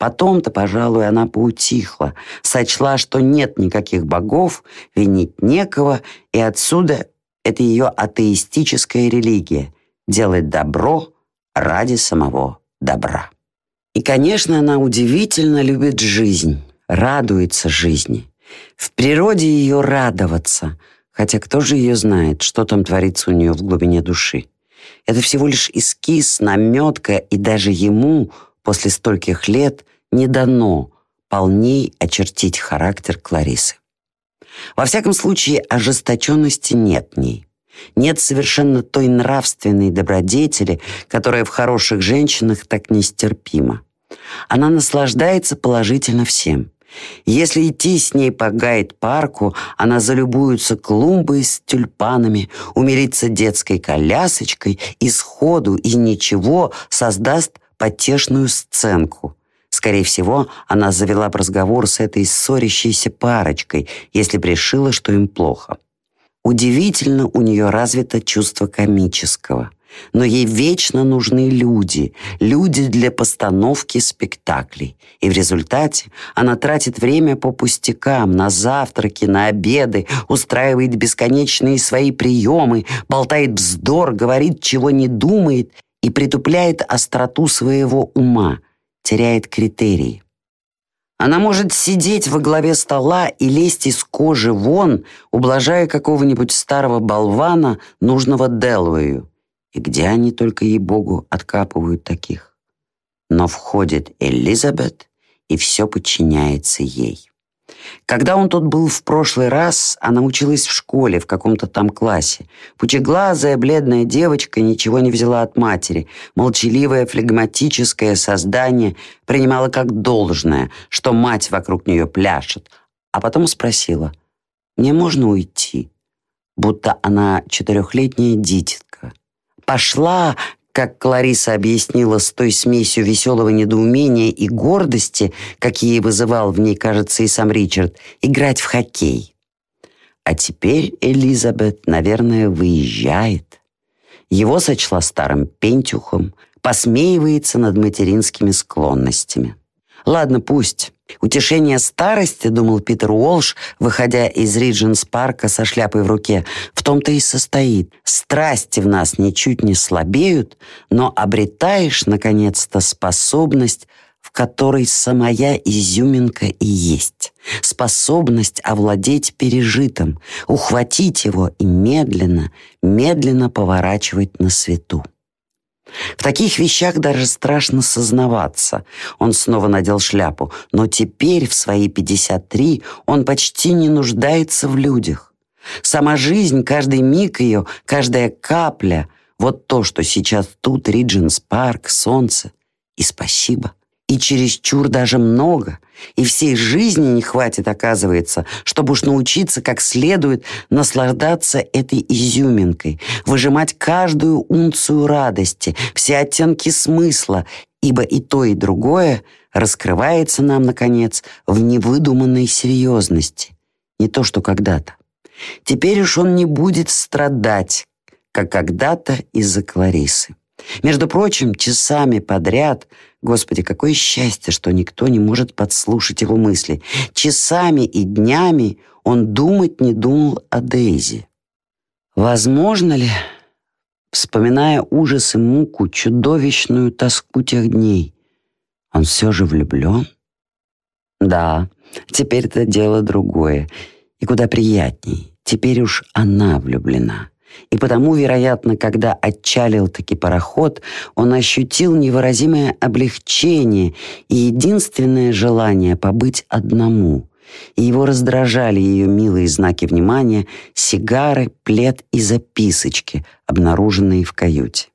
Потом-то, пожалуй, она поутихла, сочла, что нет никаких богов, винить некого, и отсюда это ее атеистическая религия – делать добро ради самого добра. И, конечно, она удивительно любит жизнь, радуется жизни. В природе ее радоваться, хотя кто же ее знает, что там творится у нее в глубине души. Это всего лишь эскиз, наметка, и даже ему после стольких лет не дано полней очертить характер Кларисы. Во всяком случае, ожесточенности нет в ней. Нет совершенно той нравственной добродетели, которая в хороших женщинах так нестерпима. Она наслаждается положительно всем. Если идти с ней по гайд-парку, она залюбуется клумбой с тюльпанами, умилится детской колясочкой и сходу из ничего создаст потешную сценку. Скорее всего, она завела бы разговор с этой ссорящейся парочкой, если бы решила, что им плохо. Удивительно у нее развито чувство комического – но ей вечно нужны люди, люди для постановки спектаклей. И в результате она тратит время по пустякам, на завтраки, на обеды, устраивает бесконечные свои приемы, болтает вздор, говорит, чего не думает и притупляет остроту своего ума, теряет критерии. Она может сидеть во главе стола и лезть из кожи вон, ублажая какого-нибудь старого болвана, нужного Делуэю. И где они только ей-богу откапывают таких? Но входит Элизабет, и все подчиняется ей. Когда он тут был в прошлый раз, она училась в школе, в каком-то там классе. Пучеглазая, бледная девочка ничего не взяла от матери. Молчаливое, флегматическое создание принимала как должное, что мать вокруг нее пляшет. А потом спросила, «Мне можно уйти?» Будто она четырехлетняя дитятка пошла, как Клариса объяснила, с той смесью веселого недоумения и гордости, какие вызывал в ней, кажется, и сам Ричард, играть в хоккей. А теперь Элизабет, наверное, выезжает. Его сочла старым пентюхом, посмеивается над материнскими склонностями. Ладно, пусть. Утешение старости, думал Питер Уолш, выходя из Ридженс парка со шляпой в руке, в том-то и состоит. Страсти в нас ничуть не слабеют, но обретаешь, наконец-то, способность, в которой самая изюминка и есть. Способность овладеть пережитым, ухватить его и медленно, медленно поворачивать на свету. В таких вещах даже страшно сознаваться. Он снова надел шляпу, но теперь, в свои 53, он почти не нуждается в людях. Сама жизнь, каждый миг ее, каждая капля — вот то, что сейчас тут, Риджинс Парк, солнце. И спасибо и чересчур даже много, и всей жизни не хватит, оказывается, чтобы уж научиться как следует наслаждаться этой изюминкой, выжимать каждую унцию радости, все оттенки смысла, ибо и то, и другое раскрывается нам, наконец, в невыдуманной серьезности, не то, что когда-то. Теперь уж он не будет страдать, как когда-то из-за Кларисы. Между прочим, часами подряд, Господи, какое счастье, что никто не может подслушать его мысли. Часами и днями он думать не думал о Дейзи. Возможно ли, вспоминая ужас и муку, чудовищную тоску тех дней, он все же влюблен? Да, теперь это дело другое и куда приятней. Теперь уж она влюблена. И потому, вероятно, когда отчалил таки пароход, он ощутил невыразимое облегчение и единственное желание побыть одному. И его раздражали ее милые знаки внимания, сигары, плед и записочки, обнаруженные в каюте.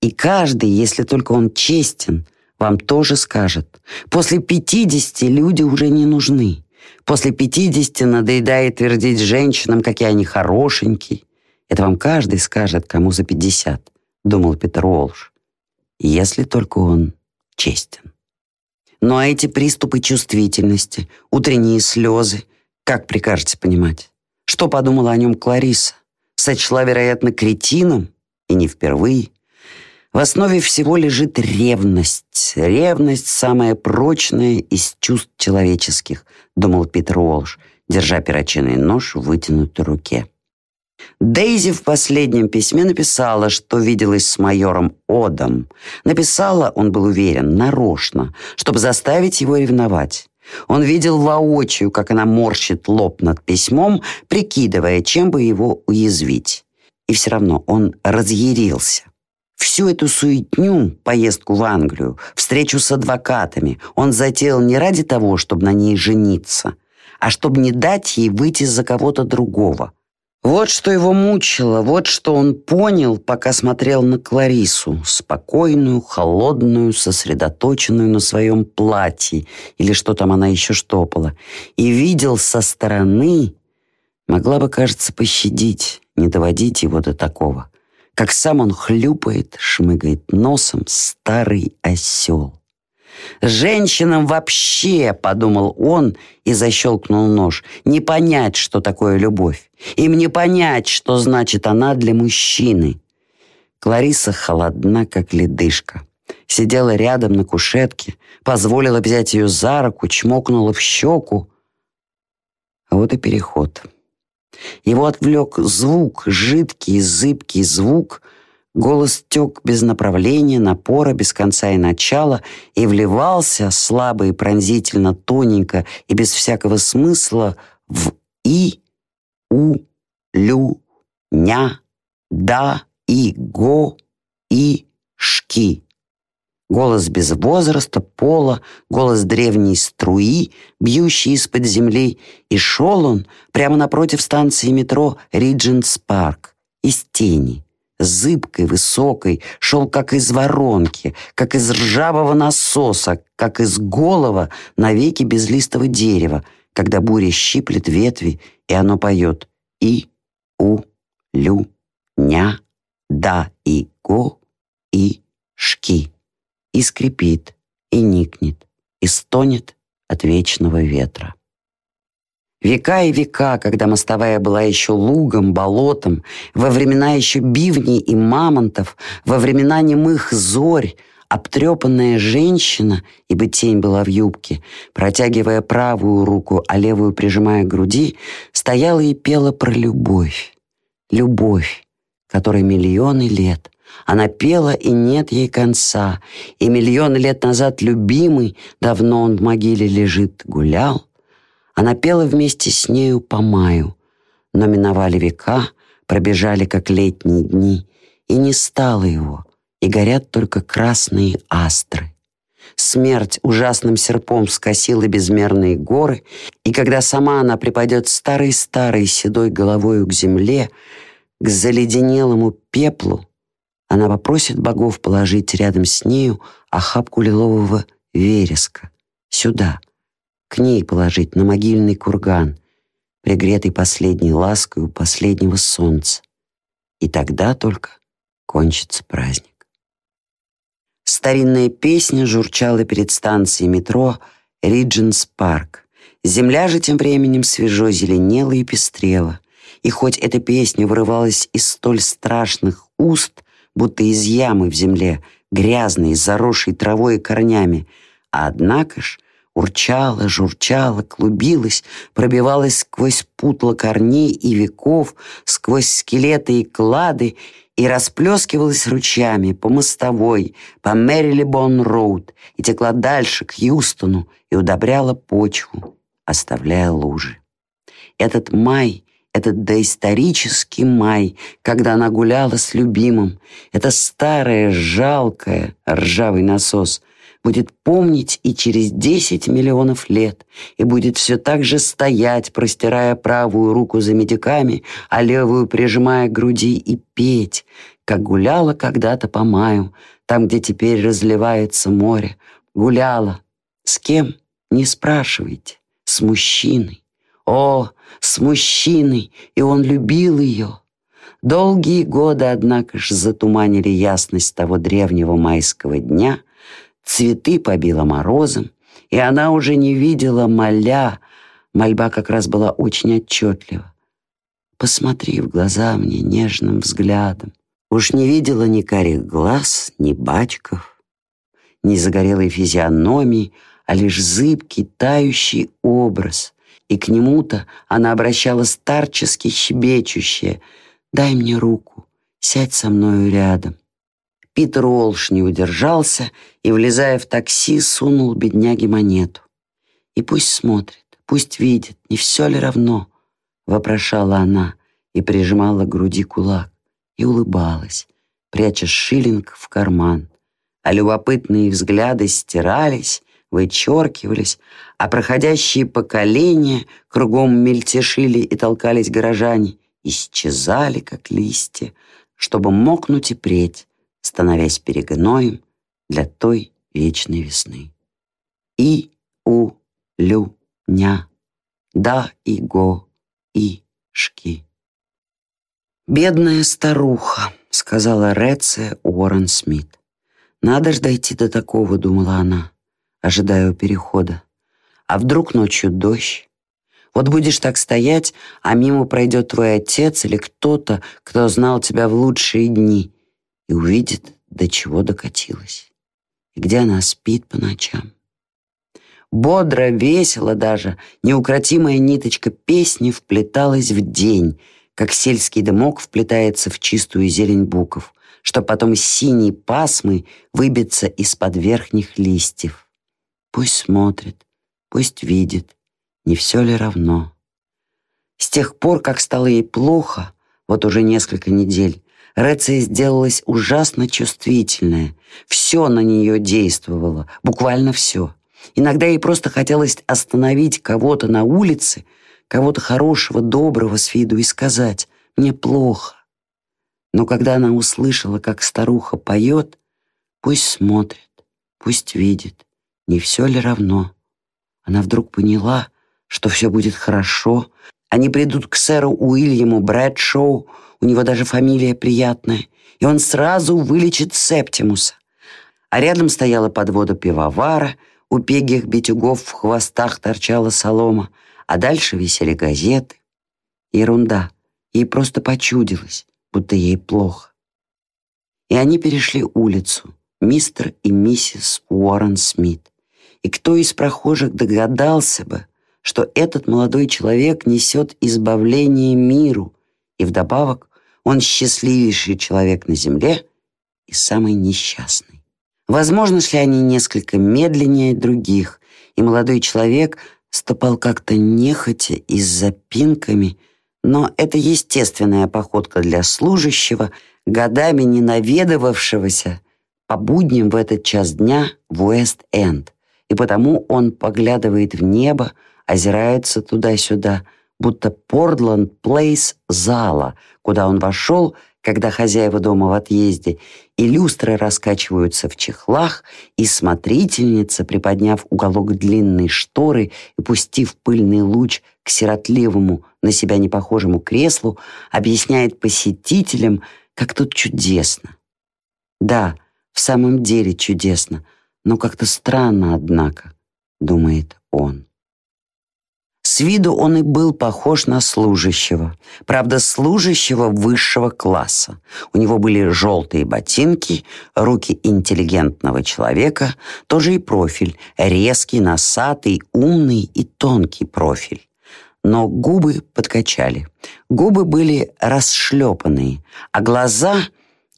И каждый, если только он честен, вам тоже скажет, после пятидесяти люди уже не нужны. После пятидесяти надоедает твердить женщинам, какие они хорошенькие, это вам каждый скажет, кому за 50, думал Питер Уолш. Если только он честен. Ну а эти приступы чувствительности, утренние слезы, как прикажете понимать? Что подумала о нем Клариса? Сочла, вероятно, кретином, и не впервые. В основе всего лежит ревность. Ревность – самая прочная из чувств человеческих, думал Питер Уолш, держа перочинный нож в вытянутой руке. Дейзи в последнем письме написала, что виделась с майором Одом. Написала, он был уверен, нарочно, чтобы заставить его ревновать. Он видел воочию, как она морщит лоб над письмом, прикидывая, чем бы его уязвить. И все равно он разъярился. Всю эту суетню, поездку в Англию, встречу с адвокатами он затеял не ради того, чтобы на ней жениться, а чтобы не дать ей выйти за кого-то другого. Вот что его мучило, вот что он понял, пока смотрел на Кларису, спокойную, холодную, сосредоточенную на своем платье, или что там она еще штопала, и видел со стороны, могла бы, кажется, пощадить, не доводить его до такого. Как сам он хлюпает, шмыгает носом старый осел. «Женщинам вообще, — подумал он и защелкнул нож, — не понять, что такое любовь. Им не понять, что значит она для мужчины». Клариса холодна, как ледышка. Сидела рядом на кушетке, позволила взять ее за руку, чмокнула в щеку. А вот и переход. Его отвлек звук, жидкий, зыбкий звук. Голос тек без направления, напора, без конца и начала, и вливался слабо и пронзительно, тоненько и без всякого смысла в «и», «у», «лю», «ня», «да», «и», «го», «и», «шки». Голос без возраста, пола, голос древней струи, бьющий из-под земли, и шел он прямо напротив станции метро Риджентс Парк, из тени, зыбкой, высокой, шел как из воронки, как из ржавого насоса, как из голого навеки безлистого дерева, когда буря щиплет ветви, и оно поет «и», «у», «лю», «ня», «да» и «го» и «шки» и скрипит, и никнет, и стонет от вечного ветра. Века и века, когда мостовая была еще лугом, болотом, во времена еще бивней и мамонтов, во времена немых зорь, обтрепанная женщина, ибо тень была в юбке, протягивая правую руку, а левую прижимая к груди, стояла и пела про любовь. Любовь, которой миллионы лет она пела, и нет ей конца. И миллионы лет назад любимый, давно он в могиле лежит, гулял. Она пела вместе с нею по маю. Но миновали века, пробежали, как летние дни, и не стало его, и горят только красные астры. Смерть ужасным серпом скосила безмерные горы, и когда сама она припадет старой-старой седой головою к земле, к заледенелому пеплу, она попросит богов положить рядом с нею охапку лилового вереска. Сюда, к ней положить на могильный курган, пригретый последней лаской у последнего солнца. И тогда только кончится праздник. Старинная песня журчала перед станцией метро Ридженс Парк. Земля же тем временем свежо зеленела и пестрела. И хоть эта песня вырывалась из столь страшных уст, будто из ямы в земле, грязной, заросшей травой и корнями. Однако ж урчала, журчала, клубилась, пробивалась сквозь путло корней и веков, сквозь скелеты и клады, и расплескивалась ручьями по мостовой, по Мэрилибон-роуд, и текла дальше, к Юстону, и удобряла почву, оставляя лужи. Этот май этот доисторический май, когда она гуляла с любимым, это старое, жалкое, ржавый насос, будет помнить и через 10 миллионов лет, и будет все так же стоять, простирая правую руку за медиками, а левую прижимая к груди и петь, как гуляла когда-то по маю, там, где теперь разливается море. Гуляла. С кем? Не спрашивайте. С мужчиной. О, с мужчиной, и он любил ее. Долгие годы, однако ж, затуманили ясность того древнего майского дня, цветы побило морозом, и она уже не видела моля, мольба как раз была очень отчетлива. Посмотри в глаза мне нежным взглядом, Уж не видела ни карих глаз, ни бачков, ни загорелой физиономии, а лишь зыбкий, тающий образ. И к нему-то она обращала старчески щебечущее «Дай мне руку, сядь со мною рядом». Питер Уолш не удержался и, влезая в такси, сунул бедняге монету. «И пусть смотрит, пусть видит, не все ли равно?» — вопрошала она и прижимала к груди кулак и улыбалась, пряча шиллинг в карман. А любопытные взгляды стирались, вычеркивались, а проходящие поколения кругом мельтешили и толкались горожане, исчезали, как листья, чтобы мокнуть и преть, становясь перегноем для той вечной весны. И, у, лю, ня, да и го, и, шки. «Бедная старуха», — сказала Реция Уоррен Смит. «Надо ж дойти до такого», — думала она, ожидая перехода. «А вдруг ночью дождь? Вот будешь так стоять, а мимо пройдет твой отец или кто-то, кто знал тебя в лучшие дни, и увидит, до чего докатилась, и где она спит по ночам. Бодро, весело даже, неукротимая ниточка песни вплеталась в день, как сельский дымок вплетается в чистую зелень буков, что потом синей пасмой выбиться из-под верхних листьев. Пусть смотрит, пусть видит, не все ли равно. С тех пор, как стало ей плохо, вот уже несколько недель, Реция сделалась ужасно чувствительная. Все на нее действовало, буквально все. Иногда ей просто хотелось остановить кого-то на улице, кого-то хорошего, доброго с виду и сказать «мне плохо». Но когда она услышала, как старуха поет, пусть смотрит, пусть видит, не все ли равно. Она вдруг поняла, что все будет хорошо. Они придут к сэру Уильяму Брэдшоу, у него даже фамилия приятная, и он сразу вылечит Септимуса. А рядом стояла подвода пивовара, у пегих битюгов в хвостах торчала солома, а дальше висели газеты. Ерунда. Ей просто почудилось, будто ей плохо. И они перешли улицу, мистер и миссис Уоррен Смит. И кто из прохожих догадался бы, что этот молодой человек несет избавление миру, и вдобавок он счастливейший человек на земле и самый несчастный. Возможно, шли они несколько медленнее других, и молодой человек ступал как-то нехотя и с запинками, но это естественная походка для служащего, годами не наведывавшегося по будням в этот час дня в Уэст-Энд, и потому он поглядывает в небо, озирается туда-сюда — будто Портланд Плейс зала, куда он вошел, когда хозяева дома в отъезде, и люстры раскачиваются в чехлах, и смотрительница, приподняв уголок длинной шторы и пустив пыльный луч к сиротливому, на себя непохожему креслу, объясняет посетителям, как тут чудесно. Да, в самом деле чудесно, но как-то странно, однако, думает он. С виду он и был похож на служащего. Правда, служащего высшего класса. У него были желтые ботинки, руки интеллигентного человека, тоже и профиль, резкий, носатый, умный и тонкий профиль. Но губы подкачали. Губы были расшлепанные, а глаза,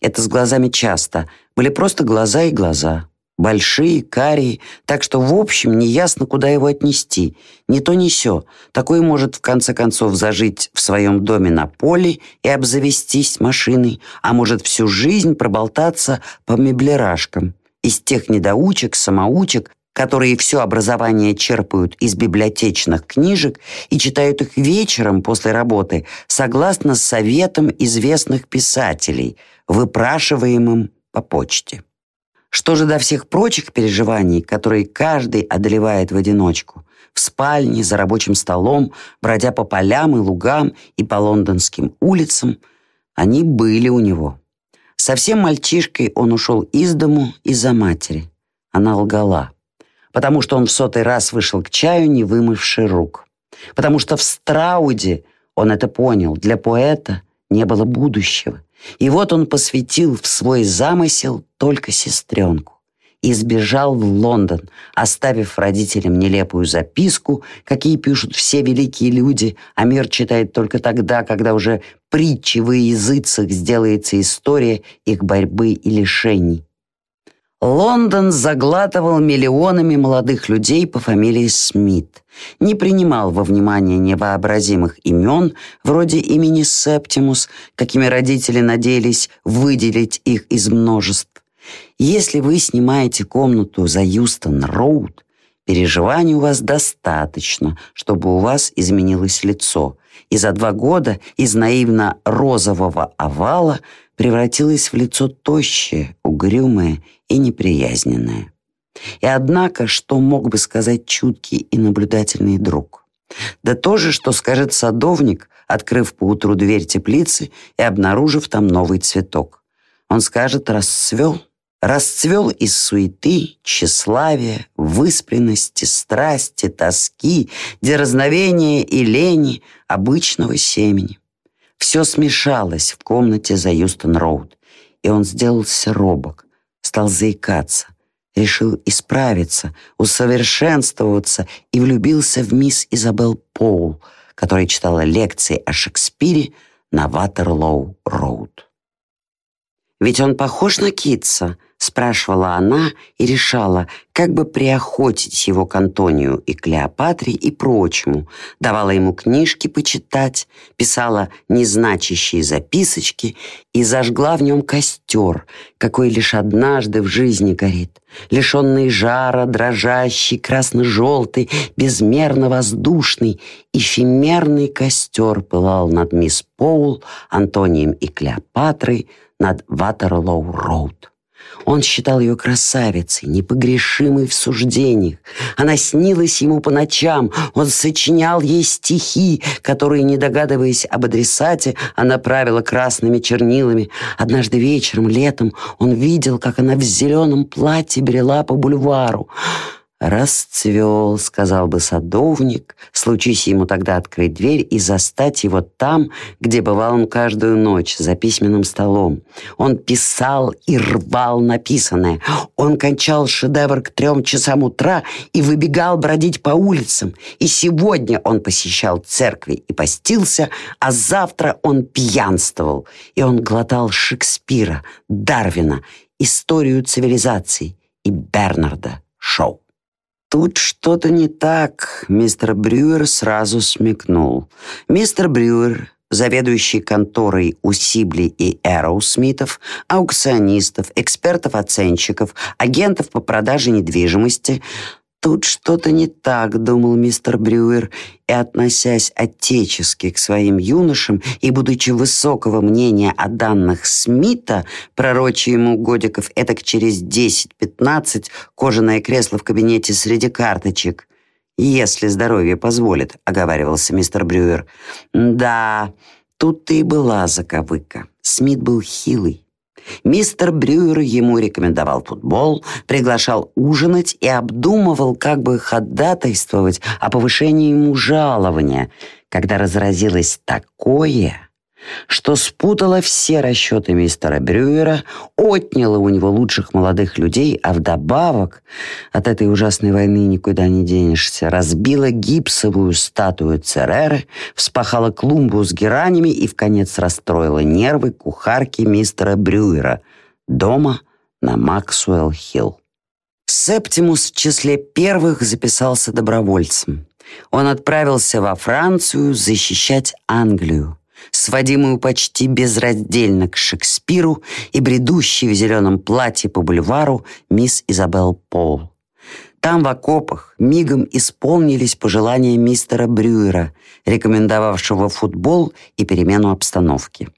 это с глазами часто, были просто глаза и глаза большие, карие, так что, в общем, неясно, куда его отнести. Не то, ни сё. Такой может, в конце концов, зажить в своем доме на поле и обзавестись машиной, а может всю жизнь проболтаться по меблерашкам. Из тех недоучек, самоучек, которые все образование черпают из библиотечных книжек и читают их вечером после работы, согласно советам известных писателей, выпрашиваемым по почте. Что же до всех прочих переживаний, которые каждый одолевает в одиночку? В спальне, за рабочим столом, бродя по полям и лугам и по лондонским улицам, они были у него. Совсем мальчишкой он ушел из дому из-за матери. Она лгала. Потому что он в сотый раз вышел к чаю, не вымывший рук. Потому что в Страуде, он это понял, для поэта не было будущего. И вот он посвятил в свой замысел только сестренку и сбежал в Лондон, оставив родителям нелепую записку, какие пишут все великие люди, а мир читает только тогда, когда уже притчи во языцах сделается история их борьбы и лишений. Лондон заглатывал миллионами молодых людей по фамилии Смит, не принимал во внимание невообразимых имен, вроде имени Септимус, какими родители надеялись выделить их из множеств. Если вы снимаете комнату за Юстон-Роуд, переживаний у вас достаточно, чтобы у вас изменилось лицо, и за два года из наивно-розового овала превратилось в лицо тощее, угрюмое и неприязненное. И однако, что мог бы сказать чуткий и наблюдательный друг? Да то же, что скажет садовник, открыв поутру дверь теплицы и обнаружив там новый цветок. Он скажет «расцвел», расцвел из суеты, тщеславия, выспренности, страсти, тоски, дерзновения и лени обычного семени. Все смешалось в комнате за Юстон-Роуд, и он сделался робок, стал заикаться, решил исправиться, усовершенствоваться и влюбился в мисс Изабел Поул, которая читала лекции о Шекспире на Ватерлоу-Роуд. «Ведь он похож на Китса», спрашивала она и решала, как бы приохотить его к Антонию и Клеопатре и прочему, давала ему книжки почитать, писала незначащие записочки и зажгла в нем костер, какой лишь однажды в жизни горит, лишенный жара, дрожащий, красно-желтый, безмерно воздушный, эфемерный костер пылал над мисс Поул, Антонием и Клеопатрой над Ватерлоу-Роуд. Он считал ее красавицей, непогрешимой в суждениях. Она снилась ему по ночам. Он сочинял ей стихи, которые, не догадываясь об адресате, она правила красными чернилами. Однажды вечером, летом, он видел, как она в зеленом платье брела по бульвару. «Расцвел», — сказал бы садовник, случись ему тогда открыть дверь и застать его там, где бывал он каждую ночь, за письменным столом. Он писал и рвал написанное. Он кончал шедевр к трем часам утра и выбегал бродить по улицам. И сегодня он посещал церкви и постился, а завтра он пьянствовал. И он глотал Шекспира, Дарвина, историю цивилизации и Бернарда Шоу. Тут что-то не так, мистер Брюер сразу смекнул. Мистер Брюер, заведующий конторой у Сибли и Эроу Смитов, аукционистов, экспертов-оценщиков, агентов по продаже недвижимости, «Тут что-то не так», — думал мистер Брюер, и, относясь отечески к своим юношам и будучи высокого мнения о данных Смита, пророча ему годиков этак через 10-15 кожаное кресло в кабинете среди карточек. «Если здоровье позволит», — оговаривался мистер Брюер. «Да, тут-то и была заковыка. Смит был хилый, Мистер Брюер ему рекомендовал футбол, приглашал ужинать и обдумывал, как бы ходатайствовать о повышении ему жалования, когда разразилось такое что спутала все расчеты мистера Брюера, отняла у него лучших молодых людей, а вдобавок от этой ужасной войны никуда не денешься, разбила гипсовую статую Цереры, вспахала клумбу с геранями и, в конец, расстроила нервы кухарки мистера Брюера дома на Максуэлл-Хилл. Септимус в числе первых записался добровольцем. Он отправился во Францию защищать Англию сводимую почти безраздельно к Шекспиру и бредущей в зеленом платье по бульвару мисс Изабел Пол. Там в окопах мигом исполнились пожелания мистера Брюера, рекомендовавшего футбол и перемену обстановки.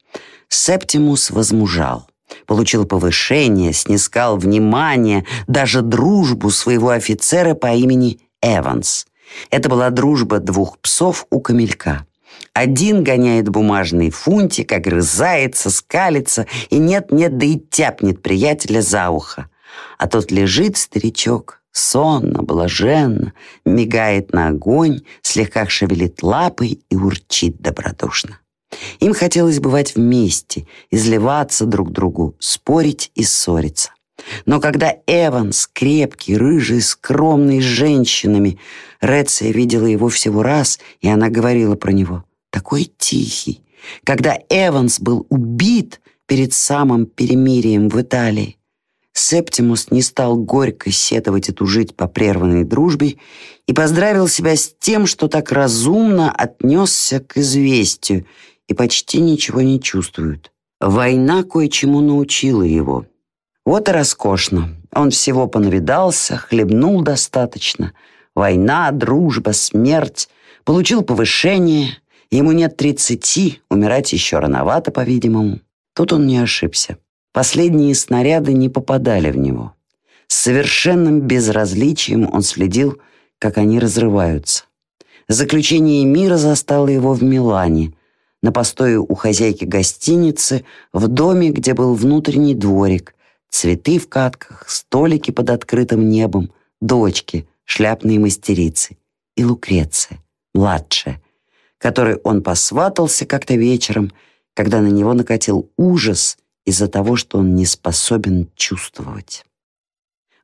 Септимус возмужал получил повышение, снискал внимание, даже дружбу своего офицера по имени Эванс. Это была дружба двух псов у камелька. Один гоняет бумажный фунтик, огрызается, скалится и нет-нет, да и тяпнет приятеля за ухо. А тот лежит, старичок, сонно, блаженно, мигает на огонь, слегка шевелит лапой и урчит добродушно. Им хотелось бывать вместе, изливаться друг другу, спорить и ссориться. Но когда Эванс, крепкий, рыжий, скромный, с женщинами, Реция видела его всего раз, и она говорила про него, такой тихий. Когда Эванс был убит перед самым перемирием в Италии, Септимус не стал горько сетовать и тужить по прерванной дружбе и поздравил себя с тем, что так разумно отнесся к известию и почти ничего не чувствует. Война кое-чему научила его. Вот и роскошно. Он всего понавидался, хлебнул достаточно. Война, дружба, смерть. Получил повышение. Ему нет тридцати, умирать еще рановато, по-видимому. Тут он не ошибся. Последние снаряды не попадали в него. С совершенным безразличием он следил, как они разрываются. Заключение мира застало его в Милане, на постое у хозяйки гостиницы, в доме, где был внутренний дворик, цветы в катках, столики под открытым небом, дочки, шляпные мастерицы и Лукреция, младшая, которой он посватался как-то вечером, когда на него накатил ужас из-за того, что он не способен чувствовать.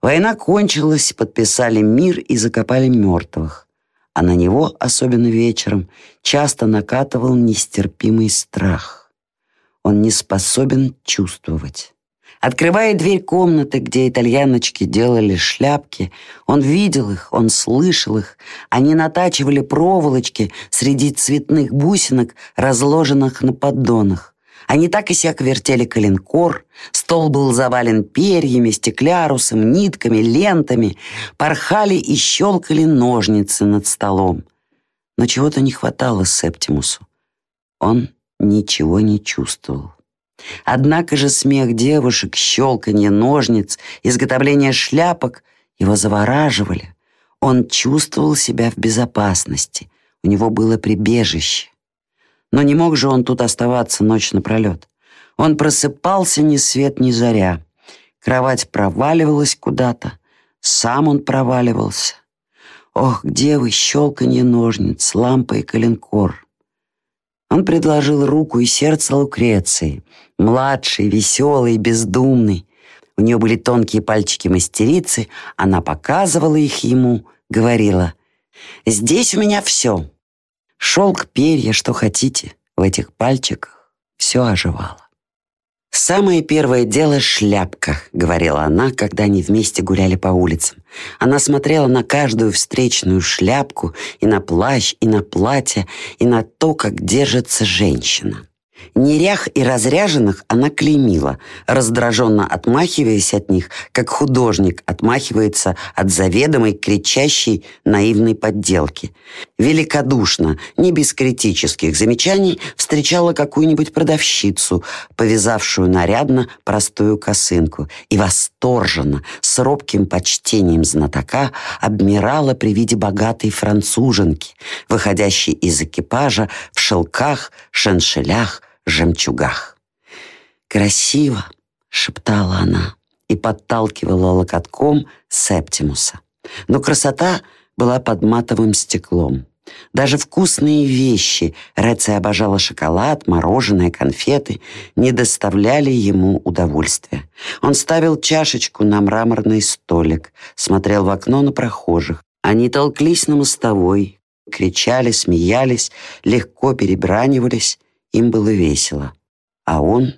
Война кончилась, подписали мир и закопали мертвых, а на него, особенно вечером, часто накатывал нестерпимый страх. Он не способен чувствовать. Открывая дверь комнаты, где итальяночки делали шляпки, он видел их, он слышал их. Они натачивали проволочки среди цветных бусинок, разложенных на поддонах. Они так и сяк вертели коленкор, стол был завален перьями, стеклярусом, нитками, лентами, порхали и щелкали ножницы над столом. Но чего-то не хватало Септимусу. Он ничего не чувствовал. Однако же смех девушек, щелканье ножниц, изготовление шляпок его завораживали. Он чувствовал себя в безопасности. У него было прибежище. Но не мог же он тут оставаться ночь напролет. Он просыпался ни свет ни заря. Кровать проваливалась куда-то. Сам он проваливался. Ох, где вы, щелканье ножниц, лампа и коленкор. Он предложил руку и сердце Лукреции, младший, веселый, бездумный. У нее были тонкие пальчики мастерицы, она показывала их ему, говорила, «Здесь у меня все, Шелк, перья, что хотите, в этих пальчиках все оживало. «Самое первое дело — шляпка», — говорила она, когда они вместе гуляли по улицам. Она смотрела на каждую встречную шляпку, и на плащ, и на платье, и на то, как держится женщина. Нерях и разряженных она клеймила, раздраженно отмахиваясь от них, как художник отмахивается от заведомой кричащей наивной подделки. Великодушно, не без критических замечаний, встречала какую-нибудь продавщицу, повязавшую нарядно простую косынку, и восторженно, с робким почтением знатока, обмирала при виде богатой француженки, выходящей из экипажа в шелках, шеншелях, жемчугах. «Красиво!» — шептала она и подталкивала локотком Септимуса. Но красота была под матовым стеклом. Даже вкусные вещи, Реция обожала шоколад, мороженое, конфеты, не доставляли ему удовольствия. Он ставил чашечку на мраморный столик, смотрел в окно на прохожих. Они толклись на мостовой, кричали, смеялись, легко перебранивались. Им было весело, а он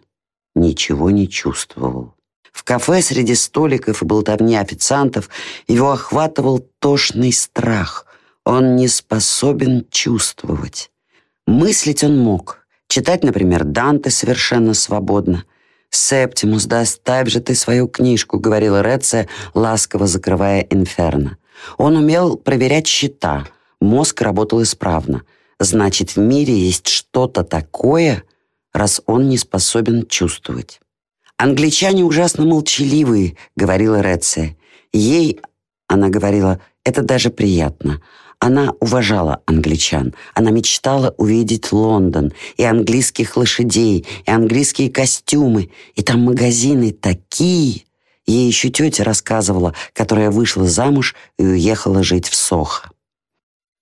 ничего не чувствовал. В кафе среди столиков и болтовни официантов его охватывал тошный страх. Он не способен чувствовать. Мыслить он мог. Читать, например, Данте совершенно свободно. «Септимус, да оставь же ты свою книжку», — говорила Реция, ласково закрывая инферно. Он умел проверять счета. Мозг работал исправно — Значит, в мире есть что-то такое, раз он не способен чувствовать. «Англичане ужасно молчаливые», — говорила Реция. Ей, она говорила, это даже приятно. Она уважала англичан. Она мечтала увидеть Лондон, и английских лошадей, и английские костюмы, и там магазины такие. Ей еще тетя рассказывала, которая вышла замуж и уехала жить в Сохо.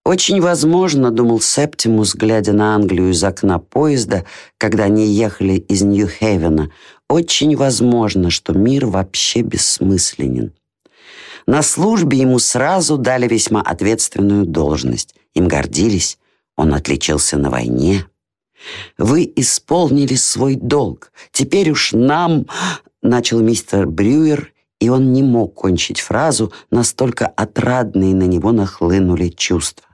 Очень возможно, думал Септимус, глядя на Англию из окна поезда, когда они ехали из Нью-Хейвена, очень возможно, что мир вообще бессмысленен. На службе ему сразу дали весьма ответственную должность. Им гордились, он отличился на войне. «Вы исполнили свой долг. Теперь уж нам...» — начал мистер Брюер, и он не мог кончить фразу, настолько отрадные на него нахлынули чувства.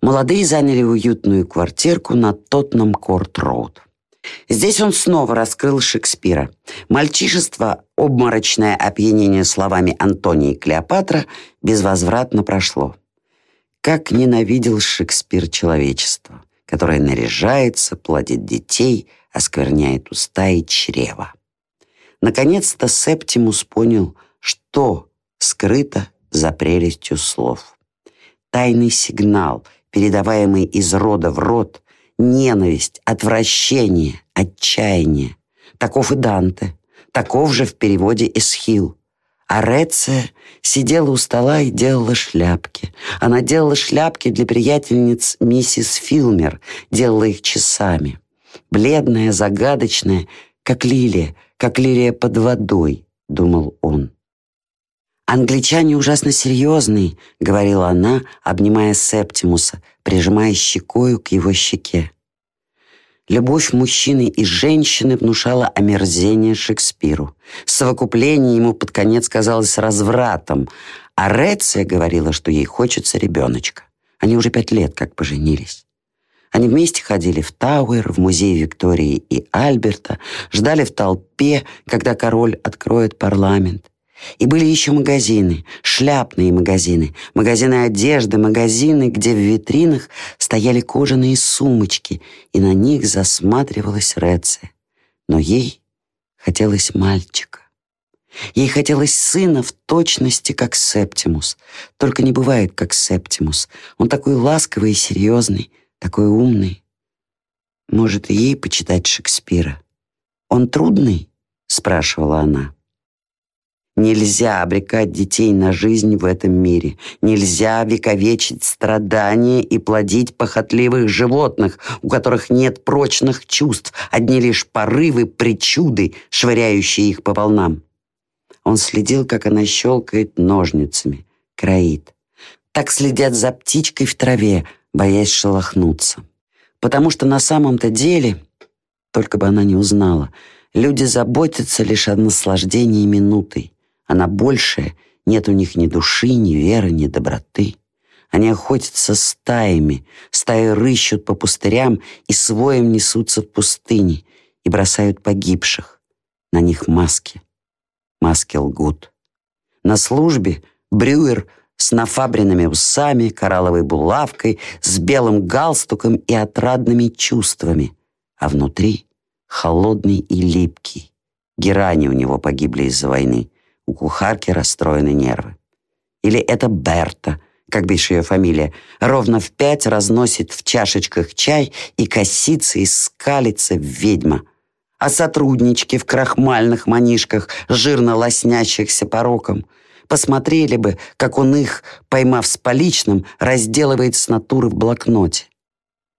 Молодые заняли уютную квартирку на Тотнам-Корт-Роуд. Здесь он снова раскрыл Шекспира. Мальчишество, обморочное опьянение словами Антония и Клеопатра безвозвратно прошло. Как ненавидел Шекспир человечество, которое наряжается, плодит детей, оскверняет уста и чрево. Наконец-то Септимус понял, что скрыто за прелестью слов. Тайный сигнал, передаваемый из рода в род, ненависть, отвращение, отчаяние. Таков и Данте, таков же в переводе Эсхил. А Реция сидела у стола и делала шляпки. Она делала шляпки для приятельниц миссис Филмер, делала их часами. Бледная, загадочная, как лилия, как лилия под водой, думал он. «Англичане ужасно серьезные», — говорила она, обнимая Септимуса, прижимая щекою к его щеке. Любовь мужчины и женщины внушала омерзение Шекспиру. Совокупление ему под конец казалось развратом, а Реция говорила, что ей хочется ребеночка. Они уже пять лет как поженились. Они вместе ходили в Тауэр, в музей Виктории и Альберта, ждали в толпе, когда король откроет парламент. И были еще магазины, шляпные магазины, магазины одежды, магазины, где в витринах стояли кожаные сумочки, и на них засматривалась Реция. Но ей хотелось мальчика. Ей хотелось сына в точности, как Септимус. Только не бывает, как Септимус. Он такой ласковый и серьезный, такой умный. Может, и ей почитать Шекспира. «Он трудный?» — спрашивала она. Нельзя обрекать детей на жизнь в этом мире. Нельзя вековечить страдания и плодить похотливых животных, у которых нет прочных чувств, одни лишь порывы, причуды, швыряющие их по волнам. Он следил, как она щелкает ножницами, кроит. Так следят за птичкой в траве, боясь шелохнуться. Потому что на самом-то деле, только бы она не узнала, люди заботятся лишь о наслаждении минутой. Она большая, нет у них ни души, ни веры, ни доброты. Они охотятся стаями, стаи рыщут по пустырям и своим несутся в пустыне и бросают погибших. На них маски. Маски лгут. На службе Брюер с нафабренными усами, коралловой булавкой, с белым галстуком и отрадными чувствами, а внутри холодный и липкий. Герани у него погибли из-за войны. У кухарки расстроены нервы. Или это Берта, как бишь ее фамилия, ровно в пять разносит в чашечках чай и косится и скалится ведьма. А сотруднички в крахмальных манишках, жирно лоснящихся пороком, посмотрели бы, как он их, поймав с поличным, разделывает с натуры в блокноте.